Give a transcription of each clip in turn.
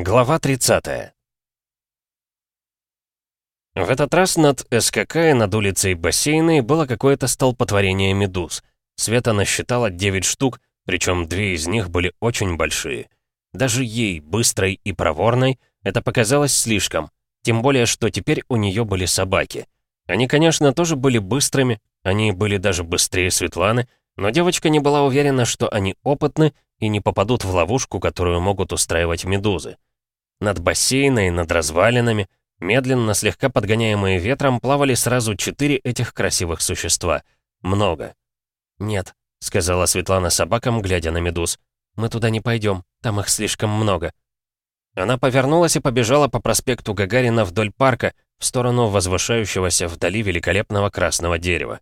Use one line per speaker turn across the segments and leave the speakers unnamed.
Глава 30 В этот раз над СКК и над улицей Бассейной было какое-то столпотворение медуз. Света насчитала 9 штук, причем две из них были очень большие. Даже ей, быстрой и проворной, это показалось слишком, тем более, что теперь у нее были собаки. Они, конечно, тоже были быстрыми, они были даже быстрее Светланы, но девочка не была уверена, что они опытны и не попадут в ловушку, которую могут устраивать медузы. Над бассейной, над развалинами, медленно, слегка подгоняемые ветром, плавали сразу четыре этих красивых существа. Много. «Нет», — сказала Светлана собакам, глядя на медуз. «Мы туда не пойдем, там их слишком много». Она повернулась и побежала по проспекту Гагарина вдоль парка, в сторону возвышающегося вдали великолепного красного дерева.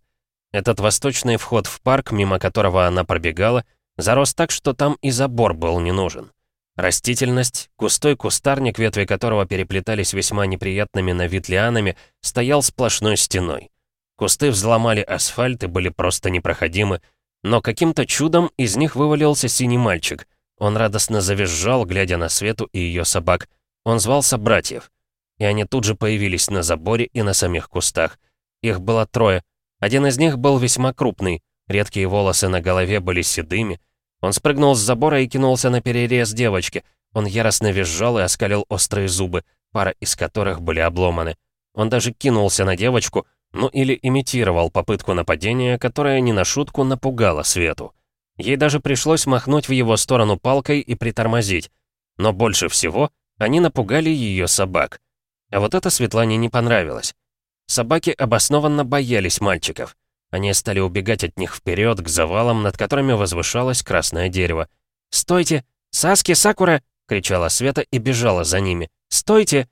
Этот восточный вход в парк, мимо которого она пробегала, зарос так, что там и забор был не нужен. Растительность, густой кустарник, ветви которого переплетались весьма неприятными на вид лианами, стоял сплошной стеной. Кусты взломали асфальт и были просто непроходимы, но каким-то чудом из них вывалился синий мальчик. Он радостно завизжал, глядя на Свету и ее собак. Он звался братьев. И они тут же появились на заборе и на самих кустах. Их было трое. Один из них был весьма крупный, редкие волосы на голове были седыми, он спрыгнул с забора и кинулся на перерез девочки. Он яростно визжал и оскалил острые зубы, пара из которых были обломаны. Он даже кинулся на девочку, ну или имитировал попытку нападения, которая не на шутку напугала Свету. Ей даже пришлось махнуть в его сторону палкой и притормозить. Но больше всего они напугали ее собак. А вот это Светлане не понравилось. Собаки обоснованно боялись мальчиков. Они стали убегать от них вперед к завалам, над которыми возвышалось красное дерево. «Стойте! Саски, Сакура!» — кричала Света и бежала за ними. «Стойте!»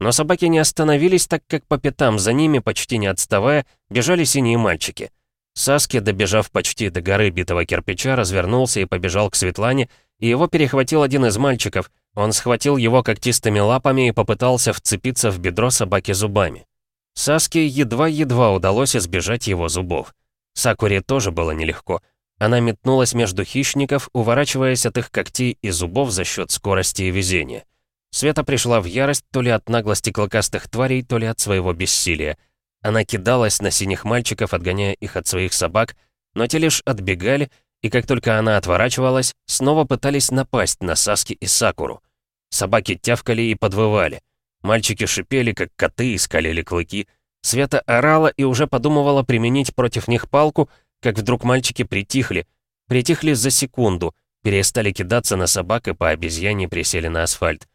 Но собаки не остановились, так как по пятам за ними, почти не отставая, бежали синие мальчики. Саски, добежав почти до горы битого кирпича, развернулся и побежал к Светлане, и его перехватил один из мальчиков. Он схватил его когтистыми лапами и попытался вцепиться в бедро собаки зубами. Саске едва-едва удалось избежать его зубов. Сакуре тоже было нелегко. Она метнулась между хищников, уворачиваясь от их когтей и зубов за счет скорости и везения. Света пришла в ярость то ли от наглости клыкастых тварей, то ли от своего бессилия. Она кидалась на синих мальчиков, отгоняя их от своих собак, но те лишь отбегали, и как только она отворачивалась, снова пытались напасть на Саски и Сакуру. Собаки тявкали и подвывали. Мальчики шипели, как коты, и скалили клыки. Света орала и уже подумывала применить против них палку, как вдруг мальчики притихли. Притихли за секунду, перестали кидаться на собак и по обезьяне присели на асфальт.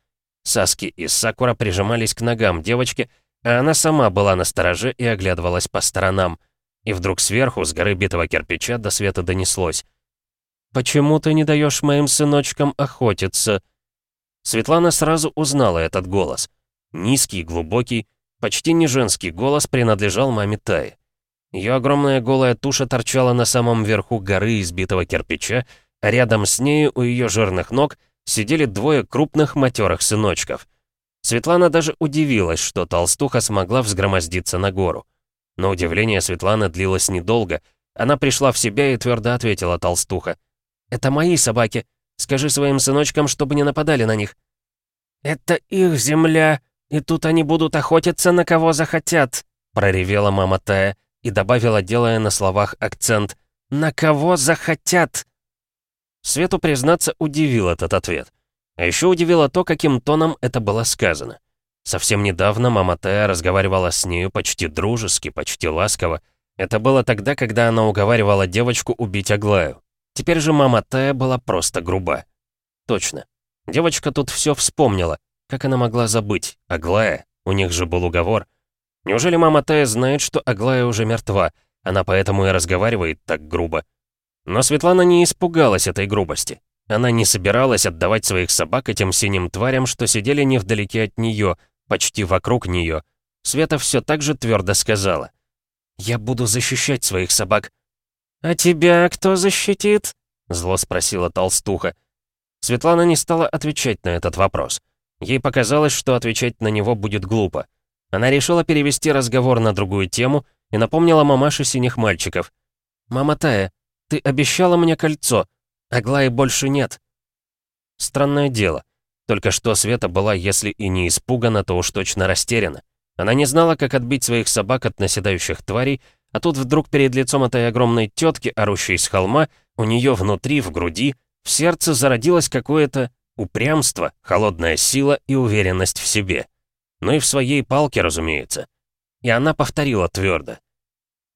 Саски и Сакура прижимались к ногам девочки, а она сама была на стороже и оглядывалась по сторонам. И вдруг сверху, с горы битого кирпича, до света донеслось. «Почему ты не даешь моим сыночкам охотиться?» Светлана сразу узнала этот голос. Низкий, глубокий, почти не женский голос принадлежал маме Тае. Ее огромная голая туша торчала на самом верху горы избитого кирпича, а рядом с нею у ее жирных ног сидели двое крупных матерых сыночков. Светлана даже удивилась, что толстуха смогла взгромоздиться на гору. Но удивление Светланы длилось недолго. Она пришла в себя и твердо ответила толстуха. «Это мои собаки. Скажи своим сыночкам, чтобы не нападали на них». «Это их земля», «И тут они будут охотиться на кого захотят», — проревела мама Тая и добавила, делая на словах акцент, «На кого захотят». Свету, признаться, удивил этот ответ. А еще удивило то, каким тоном это было сказано. Совсем недавно мама Тая разговаривала с нею почти дружески, почти ласково. Это было тогда, когда она уговаривала девочку убить Аглаю. Теперь же мама Тая была просто груба. Точно. Девочка тут все вспомнила. Как она могла забыть? Аглая? У них же был уговор. Неужели мама Тая знает, что Аглая уже мертва? Она поэтому и разговаривает так грубо. Но Светлана не испугалась этой грубости. Она не собиралась отдавать своих собак этим синим тварям, что сидели невдалеке от нее, почти вокруг нее. Света все так же твердо сказала. «Я буду защищать своих собак». «А тебя кто защитит?» Зло спросила толстуха. Светлана не стала отвечать на этот вопрос. Ей показалось, что отвечать на него будет глупо. Она решила перевести разговор на другую тему и напомнила мамаше синих мальчиков. «Мама Тая, ты обещала мне кольцо. Аглаи больше нет». Странное дело. Только что Света была, если и не испугана, то уж точно растеряна. Она не знала, как отбить своих собак от наседающих тварей, а тут вдруг перед лицом этой огромной тетки, орущей с холма, у нее внутри, в груди, в сердце зародилось какое-то упрямство, холодная сила и уверенность в себе. Ну и в своей палке, разумеется. И она повторила твердо.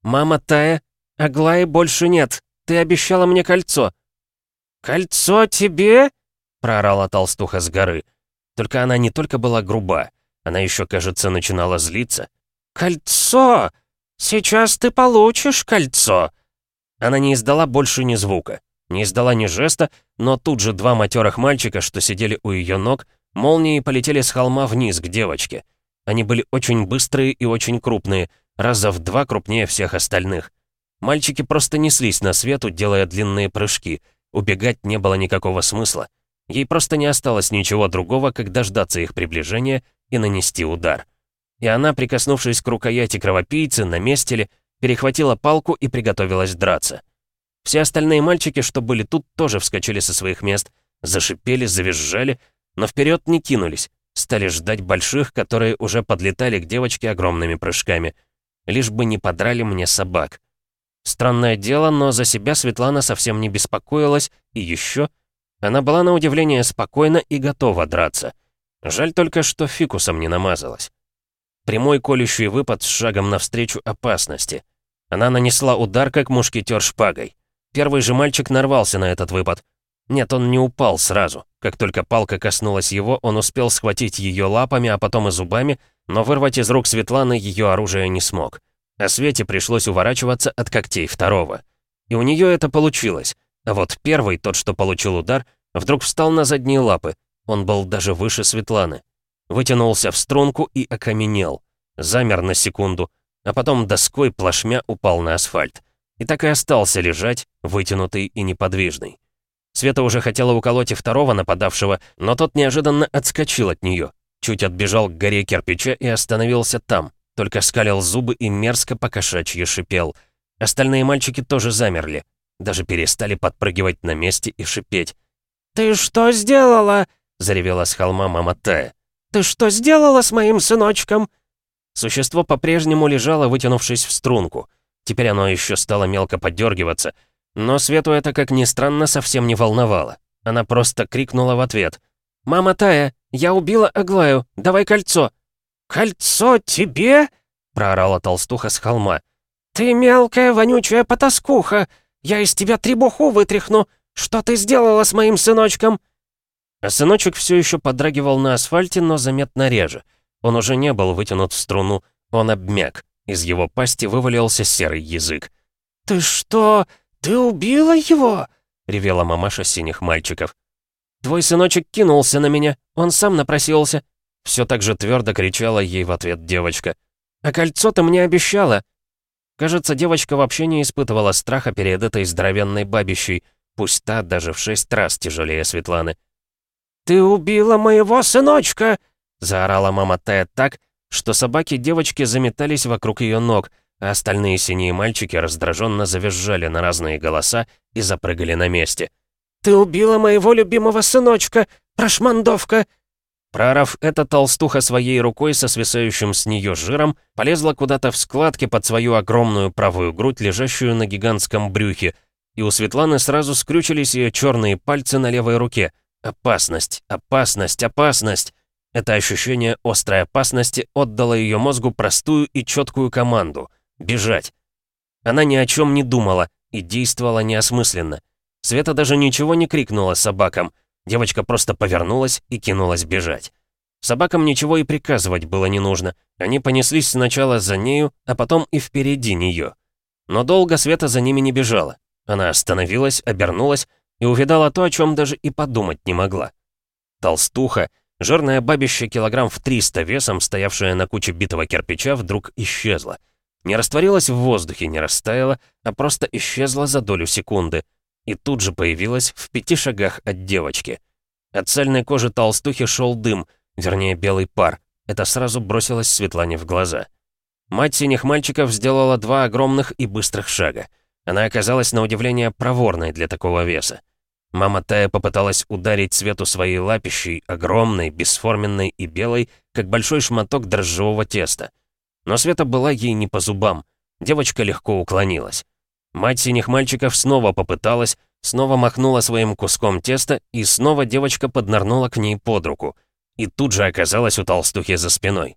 «Мама Тая, Аглаи больше нет. Ты обещала мне кольцо». «Кольцо тебе?» — проорала толстуха с горы. Только она не только была груба, она еще, кажется, начинала злиться. «Кольцо! Сейчас ты получишь кольцо!» Она не издала больше ни звука, не издала ни жеста, но тут же два матерых мальчика, что сидели у ее ног, молнией полетели с холма вниз к девочке. Они были очень быстрые и очень крупные, раза в два крупнее всех остальных. Мальчики просто неслись на свету, делая длинные прыжки. Убегать не было никакого смысла. Ей просто не осталось ничего другого, как дождаться их приближения и нанести удар. И она, прикоснувшись к рукояти кровопийцы, на месте ли, перехватила палку и приготовилась драться. Все остальные мальчики, что были тут, тоже вскочили со своих мест, зашипели, завизжали, но вперед не кинулись, стали ждать больших, которые уже подлетали к девочке огромными прыжками. Лишь бы не подрали мне собак. Странное дело, но за себя Светлана совсем не беспокоилась, и еще она была на удивление спокойна и готова драться. Жаль только, что фикусом не намазалась. Прямой колющий выпад с шагом навстречу опасности. Она нанесла удар, как мушкетер шпагой. Первый же мальчик нарвался на этот выпад. Нет, он не упал сразу. Как только палка коснулась его, он успел схватить ее лапами, а потом и зубами, но вырвать из рук Светланы ее оружие не смог. А Свете пришлось уворачиваться от когтей второго. И у нее это получилось. А вот первый, тот, что получил удар, вдруг встал на задние лапы. Он был даже выше Светланы вытянулся в струнку и окаменел. Замер на секунду, а потом доской плашмя упал на асфальт. И так и остался лежать, вытянутый и неподвижный. Света уже хотела уколоть и второго нападавшего, но тот неожиданно отскочил от нее, чуть отбежал к горе кирпича и остановился там, только скалил зубы и мерзко покошачьи шипел. Остальные мальчики тоже замерли, даже перестали подпрыгивать на месте и шипеть. «Ты что сделала?» — заревела с холма мама Тая. «Ты что сделала с моим сыночком?» Существо по-прежнему лежало, вытянувшись в струнку. Теперь оно еще стало мелко подергиваться. Но Свету это, как ни странно, совсем не волновало. Она просто крикнула в ответ. «Мама Тая, я убила Аглаю, давай кольцо!» «Кольцо тебе?» — проорала толстуха с холма. «Ты мелкая вонючая потаскуха! Я из тебя требуху вытряхну! Что ты сделала с моим сыночком?» А сыночек все еще подрагивал на асфальте, но заметно реже. Он уже не был вытянут в струну, он обмяк. Из его пасти вывалился серый язык. «Ты что? Ты убила его?» — ревела мамаша синих мальчиков. «Твой сыночек кинулся на меня, он сам напросился». Все так же твердо кричала ей в ответ девочка. «А кольцо ты мне обещала!» Кажется, девочка вообще не испытывала страха перед этой здоровенной бабищей, пусть та даже в шесть раз тяжелее Светланы. «Ты убила моего сыночка!» — заорала мама Тая так, что собаки-девочки заметались вокруг ее ног, а остальные синие мальчики раздраженно завизжали на разные голоса и запрыгали на месте. «Ты убила моего любимого сыночка, прошмандовка!» Прорав эта толстуха своей рукой со свисающим с нее жиром, полезла куда-то в складки под свою огромную правую грудь, лежащую на гигантском брюхе, и у Светланы сразу скрючились ее черные пальцы на левой руке — Опасность, опасность, опасность. Это ощущение острой опасности отдало ее мозгу простую и четкую команду — бежать. Она ни о чем не думала и действовала неосмысленно. Света даже ничего не крикнула собакам. Девочка просто повернулась и кинулась бежать. Собакам ничего и приказывать было не нужно. Они понеслись сначала за нею, а потом и впереди нее. Но долго Света за ними не бежала. Она остановилась, обернулась и увидала то, о чем даже и подумать не могла. Толстуха, жирное бабище килограмм в 300 весом, стоявшая на куче битого кирпича, вдруг исчезла. Не растворилась в воздухе, не растаяла, а просто исчезла за долю секунды. И тут же появилась в пяти шагах от девочки. От цельной кожи толстухи шел дым, вернее белый пар. Это сразу бросилось Светлане в глаза. Мать синих мальчиков сделала два огромных и быстрых шага. Она оказалась на удивление проворной для такого веса. Мама Тая попыталась ударить Свету своей лапищей, огромной, бесформенной и белой, как большой шматок дрожжевого теста. Но Света была ей не по зубам. Девочка легко уклонилась. Мать синих мальчиков снова попыталась, снова махнула своим куском теста, и снова девочка поднырнула к ней под руку. И тут же оказалась у толстухи за спиной.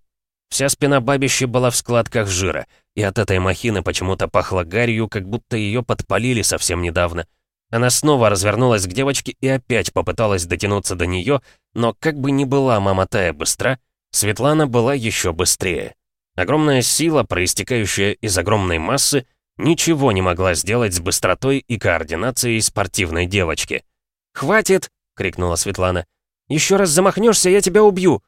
Вся спина бабищи была в складках жира, и от этой махины почему-то пахло гарью, как будто ее подпалили совсем недавно. Она снова развернулась к девочке и опять попыталась дотянуться до нее, но как бы ни была мама Тая быстра, Светлана была еще быстрее. Огромная сила, проистекающая из огромной массы, ничего не могла сделать с быстротой и координацией спортивной девочки. «Хватит!» — крикнула Светлана. «Еще раз замахнешься, я тебя убью!»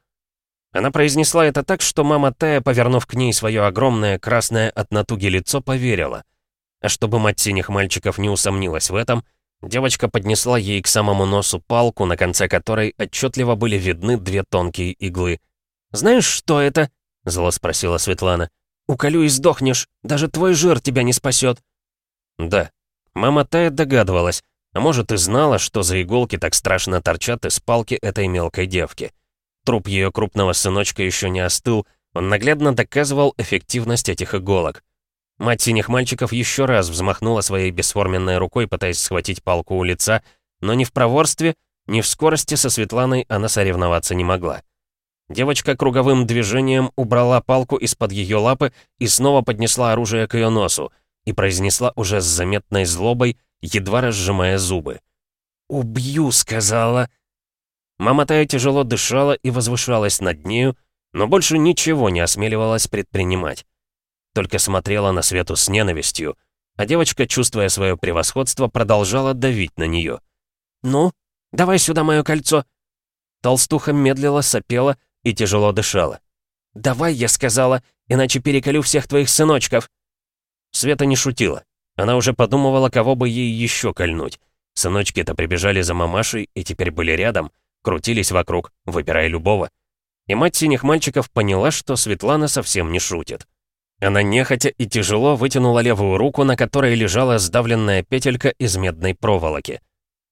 Она произнесла это так, что мама Тая, повернув к ней свое огромное красное от натуги лицо, поверила. А чтобы мать синих мальчиков не усомнилась в этом, девочка поднесла ей к самому носу палку, на конце которой отчетливо были видны две тонкие иглы. «Знаешь, что это?» — зло спросила Светлана. «Уколю и сдохнешь. Даже твой жир тебя не спасет». Да, мама Тая догадывалась, а может и знала, что за иголки так страшно торчат из палки этой мелкой девки. Труп ее крупного сыночка еще не остыл, он наглядно доказывал эффективность этих иголок. Мать синих мальчиков еще раз взмахнула своей бесформенной рукой, пытаясь схватить палку у лица, но ни в проворстве, ни в скорости со Светланой она соревноваться не могла. Девочка круговым движением убрала палку из-под ее лапы и снова поднесла оружие к ее носу и произнесла уже с заметной злобой, едва разжимая зубы. «Убью», — сказала. Мама Тая тяжело дышала и возвышалась над нею, но больше ничего не осмеливалась предпринимать. Только смотрела на Свету с ненавистью, а девочка, чувствуя свое превосходство, продолжала давить на нее. «Ну, давай сюда мое кольцо!» Толстуха медлила, сопела и тяжело дышала. «Давай», — я сказала, «иначе переколю всех твоих сыночков!» Света не шутила. Она уже подумывала, кого бы ей еще кольнуть. Сыночки-то прибежали за мамашей и теперь были рядом крутились вокруг, выбирая любого. И мать синих мальчиков поняла, что Светлана совсем не шутит. Она нехотя и тяжело вытянула левую руку, на которой лежала сдавленная петелька из медной проволоки.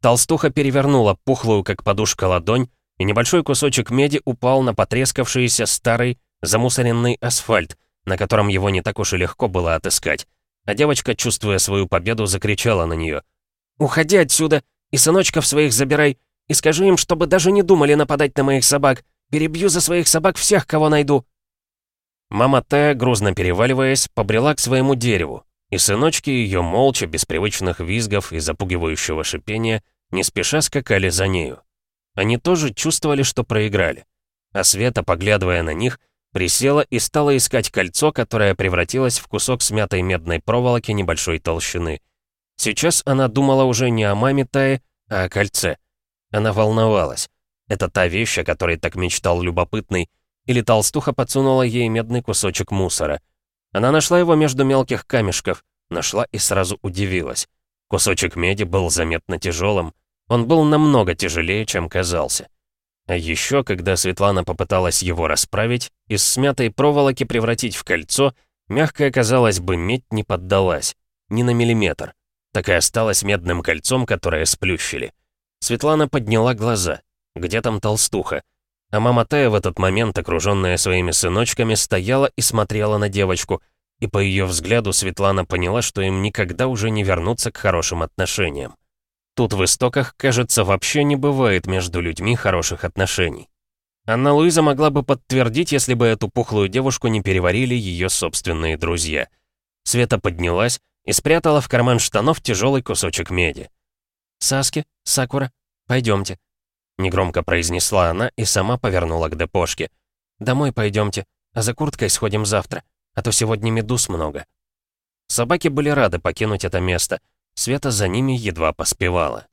Толстуха перевернула пухлую, как подушка, ладонь, и небольшой кусочек меди упал на потрескавшийся старый, замусоренный асфальт, на котором его не так уж и легко было отыскать. А девочка, чувствуя свою победу, закричала на нее. «Уходи отсюда и сыночков своих забирай, и скажи им, чтобы даже не думали нападать на моих собак. Перебью за своих собак всех, кого найду». Мама Тея, грузно переваливаясь, побрела к своему дереву, и сыночки ее молча, без привычных визгов и запугивающего шипения, не спеша скакали за нею. Они тоже чувствовали, что проиграли. А Света, поглядывая на них, присела и стала искать кольцо, которое превратилось в кусок смятой медной проволоки небольшой толщины. Сейчас она думала уже не о маме Тае, а о кольце — она волновалась. Это та вещь, о которой так мечтал любопытный, или толстуха подсунула ей медный кусочек мусора. Она нашла его между мелких камешков, нашла и сразу удивилась. Кусочек меди был заметно тяжелым. Он был намного тяжелее, чем казался. А еще, когда Светлана попыталась его расправить, из смятой проволоки превратить в кольцо, мягкая, казалось бы, медь не поддалась. Ни на миллиметр. Так и осталась медным кольцом, которое сплющили. Светлана подняла глаза. Где там толстуха? А мама Тая в этот момент, окруженная своими сыночками, стояла и смотрела на девочку. И по ее взгляду Светлана поняла, что им никогда уже не вернуться к хорошим отношениям. Тут в истоках, кажется, вообще не бывает между людьми хороших отношений. Анна Луиза могла бы подтвердить, если бы эту пухлую девушку не переварили ее собственные друзья. Света поднялась и спрятала в карман штанов тяжелый кусочек меди. «Саски, Сакура, пойдемте», — негромко произнесла она и сама повернула к депошке. «Домой пойдемте, а за курткой сходим завтра, а то сегодня медуз много». Собаки были рады покинуть это место. Света за ними едва поспевала.